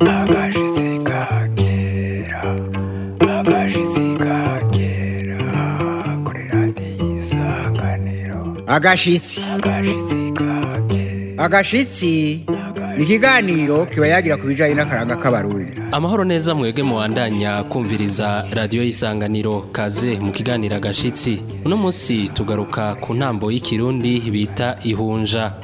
akajisika kera akajisika kera kuri radiyo isanganiro agashitsi agashitsi ka kera agashitsi ikiganiro kiba yagira ku bijyanye n'akaranga k'abarundi amahoro neza mwebwe muwandanya kumviriza radiyo y'isanganiro kaze mu kiganiro agashyitsi uno munsi tugaruka ku ntambo y'ikirundi bita ihunja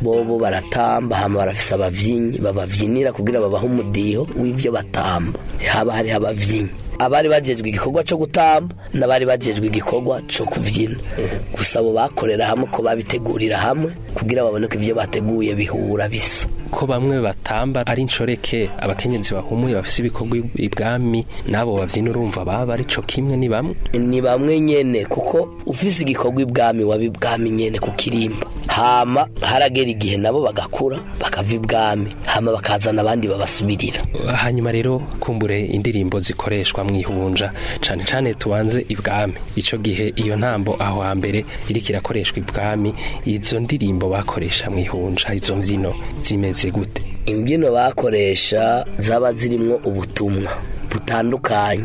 bobo baratamba hama barafise abavyinnyi babavyinira kugira babahe umudiho w'ivyo batamba haba hari abavyinyi abari bajejwe igikorwa cyo gutamba n'abari bajejwe igikorwa cyo kubyina gusa abo bakorera hamwe ko babitegurira hamwe kugira babone ko ibyo bateguye bihura bisa ko bamwe batamba ari inshoreke abakenyezi bahumuye bafise ibikorwa ibwami nabo babyina urumva baba ari cyo kimwe ni bamwe ni bamwe nyene kuko ufise igikorwa ibwami wabibwami nyene kukirimba hama haragera igihe nabo bagakura bakava ibwami hama bakazana abandi babasubirira hanyuma rero kumbure indirimbo zikoreshwa mu ihunja cyane tubanze ibwami icyo gihe iyo ntambo aho hambere iri kirakoreshwa ibwami izo ndirimbo bakoresha mu ihunja izo mbyino zimeze byaturutse gute imbyino bakoresha zaba zirimo ubutumwa butandukanye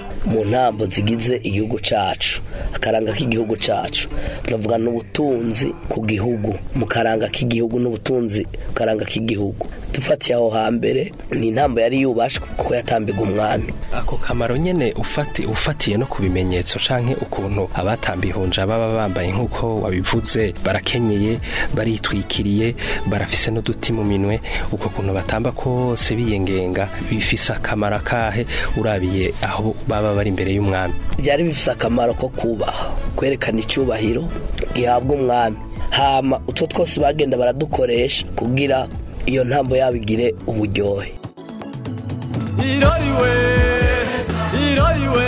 mu ntambo zigize igihugu cyacu akaranga k'igihugu cyacu turavuga ubutunzi ku gihugu mu karanga k'igihugu n'ubutunzi karanga k'igihugu dufatiye aho hambere ni intambo yari yubashwe kuko yatambiga umwami ako kamaro nyine ufatiye no ku bimenyetso cyangwa ukuntu abatambiye ihunja baba bambaye nk'uko wabivuze barakenyeye baritwikiriye barafise n'uduti mu minwe uko kuntu batamba kose biyengenga bifise akamaro akahe urabiye aho baba bari imbere y'umwami byari bifise akamaro ko kubaha kwerekana icyubahiro gihabwa umwami hama utwo twose bagenda baradukoresha kugira iyo ntambo yabo igire uburyohe iroriwe iroriwe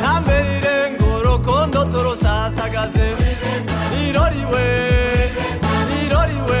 ntambe rirengo rokondo turusasagaze iroriwe iroriwe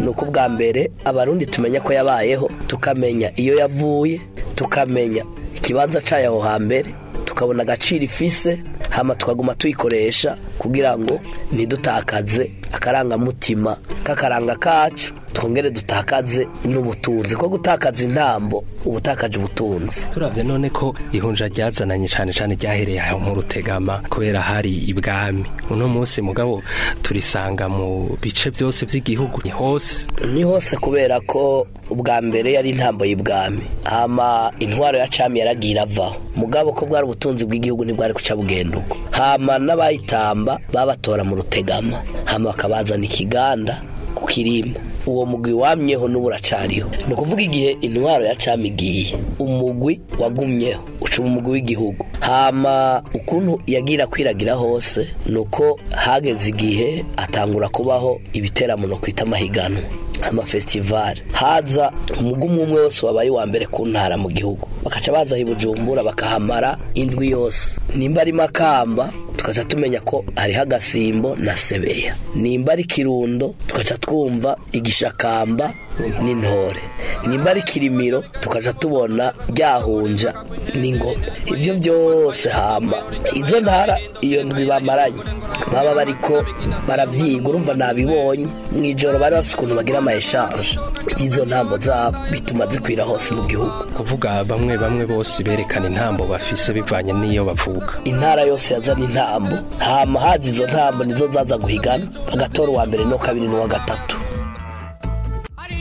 ni uko ubwa mbere abarundi tumenya ko yabayeho tukamenya iyo yavuye tukamenya ikibanza cyayo aho hambere tukabona agaciro ifise hama tukaguma tuyikoresha kugira ngo ntidutakaze akarangamutima k'akaranga kacu twongere dutakaze n'ubutunzi ko gutakaza intambo ubutakaje ubutunzi turabye none ko ihunja ryazananye cyane cyane ryahereye mu rutegama kubera hari ibwami uno munsi mugabo turisanga mu bice byose by'igihugu ni hose ni hose kubera ko ubwa mbere yari intambo y'ibwami hama intwaro ya cami yaragiye iravaho mugabo ko bwari ubutunzi bw'igihugu ntibwari guca bugenda hama n'abayitamba babatora mu rutegama hama bakabazana ikiganda kirimba uwo mugwi wamyeho n'uburacariho ni ukuvuga igihe intwaro ya cami igiye umugwi wagumyeho ucuma umugwi w'igihugu hama ukuntu yagira kwiragira hose ni uko hageze igihe atangura kubaho ibiteramo no kwita amahiganwa amafestivale haza umugumwe umwe wose wabaye uwa mbere ku ntara mu gihugu bakaca baza i bakahamara indwi yose nimba ari makamba tukaca tumenya ko hariho agasimbo na sebeya nimba ari kirundo tukaca twumva igishakamba n'intore nimba ari kirimiro tukaca tubona ryahunja n'ingoma ibyo byose hamba izo ntara iyo ndwi bamaranye baba bari ko barabyiga urumva nabibonye mu ijoro bari bafite ukuntu bagira ama eshanje y'izo ntambo zabo bituma zikwira hose mu gihugu kuvuga bamwe bamwe bose berekana intambo bafise bivanye n'iyo bavuka intara yose yazana intara ntambo hama haje izo ntambo nizo zaza guhigana bagatora uwa mbere no kabiri n'uwa gatatu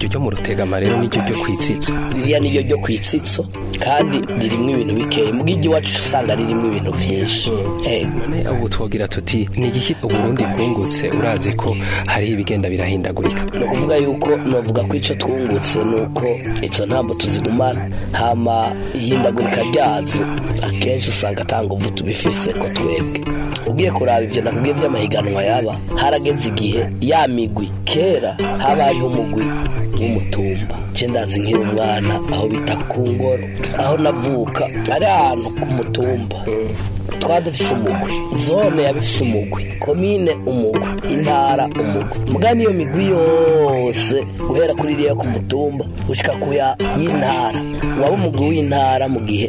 iryo mu rutegama rero niryo ryo kwitsitsa biriya ni byo byo ku itsitso kandi ririmo ibintu bikeya mu bw'igi iwacu usanga ririmo ibintu byinshi ubu eh. twagira tuti ni igiki uburundi bwungutse urazi ko hariho ibigenda birahindagurika ni ukuvuga yuko navuga ko icyo twungutse ni uko izo ntabwo tuziguma hama ihindagurika ryazo akenshi usanga atanga ubu tubifise ko twebwe ugiye kuraba ibyo nakubwiye by'amahiganwa yaba harageze igihe ya migwi kera haba umugwi w'umutumba ndazi nkiri umwana aho bita ku ngoro aho navuka ari ahantu ku mutumba twari dufise umugwi zone yabifise umugwi komine umugwi intara umugwi mugani iyo migwi yose guhera kuri iriya ku mutumba gushika kuya y'intara waba umugwi w'intara mu gihe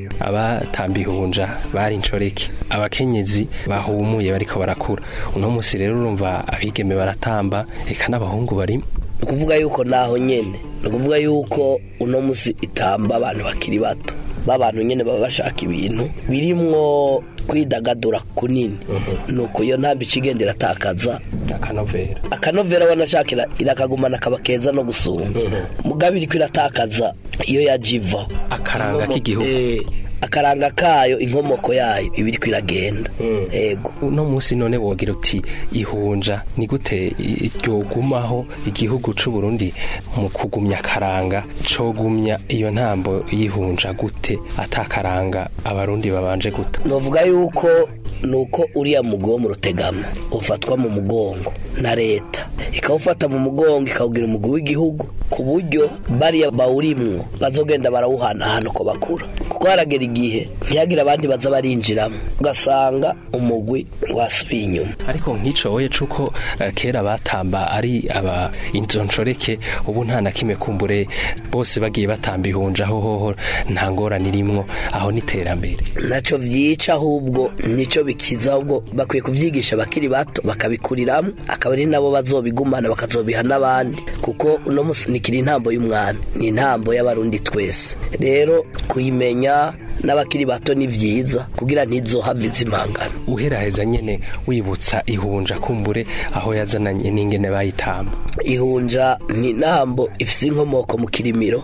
Kambihunja bari incoreke abakenyezi bahumuye bariko barakura uno musi rero urumva abigeme baratamba reka n'abahungu barimo ni ukuvuga yuko naho nyene ni ukuvuga yuko uno musi itamba abantu bakiri bato b'abantu nyene baba bashaka ibintu birimwo kwidagadura kunini mhm. nuko iyo ntambi icigenda iratakaza akanovera akanovera wanashakira irakagumana akaba no gusumba mhm. mugabe iriko iratakaza iyo yajiva akaranga k'igihugu eh, akaranga kayo inkomoko yayo ibiri iri kwiragenda hmm. yego uno munsi none wogira uti ihunja ni gute ryogumaho igihugu cy'u Burundi mu kugumya akaranga cogumya iyo ntambo y'ihunja gute atakaranga abarundi babanje gute novuga yuko nuko uriya mugo mu rutegama ufatwa mu mugongo na leta ikawufata mu mugongo ikawugira umugwi w'igihugu ku buryo bariya bawurimwo bazogenda barawuhana barawuhanahana uko bakura twaragera igihe ntihagire abandi baza barinjiramo ugasanga umugwi wasubiye inyuma ariko nk'icoye cuko eh, kera batamba ari aba inzonshoreke ubu nta na kimwe kumbure bose bagiye batamba ihunja aho hoho nta ngorane irimwo aho n'iterambere nacyo byica ahubwo nicyo bikiza ahubwo bakwiye kubyigisha abakiri bato bakabikuriramo akaba ari nabo bazobigumana bakazobiha n'abandi kuko uno musi nikiri intambo y'umwami ni intambo y'abarundi twese rero kuyimenya abana n'abakiri bato ni byiza kugira ntizohave zimangana uheraheza nyine wibutsa ihunja kumbure aho yazananye n'ingene bayitamba ihunja ni intambo ifite inkomoko mu kirimiro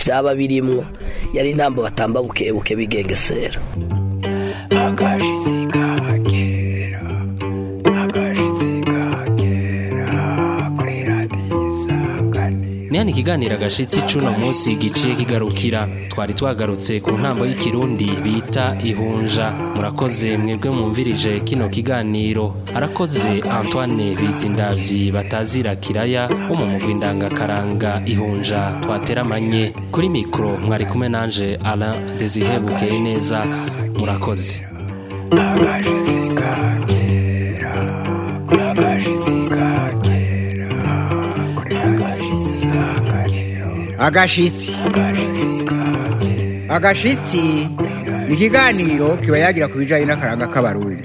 byaba birimwo yari intambo batamba bukebuke bigengesera agashyize ni ikiganiro agashyitsi cy'uno munsi giciye kigarukira twari twagarutse ku ntambo y'ikirundi bita ihunja murakoze mwebwe mumbirije kino kiganiro arakoze antoine bizindabyi batazira kiraya wo mu mugwi ndangakaranga ihunja twateramanye kuri mikoro mwari kumwe nanje ala dezihebukeye neza murakoze agashitsi agashitsi ni ikiganiro kiba yagira ku bijyanye n'akaranga k'abarundi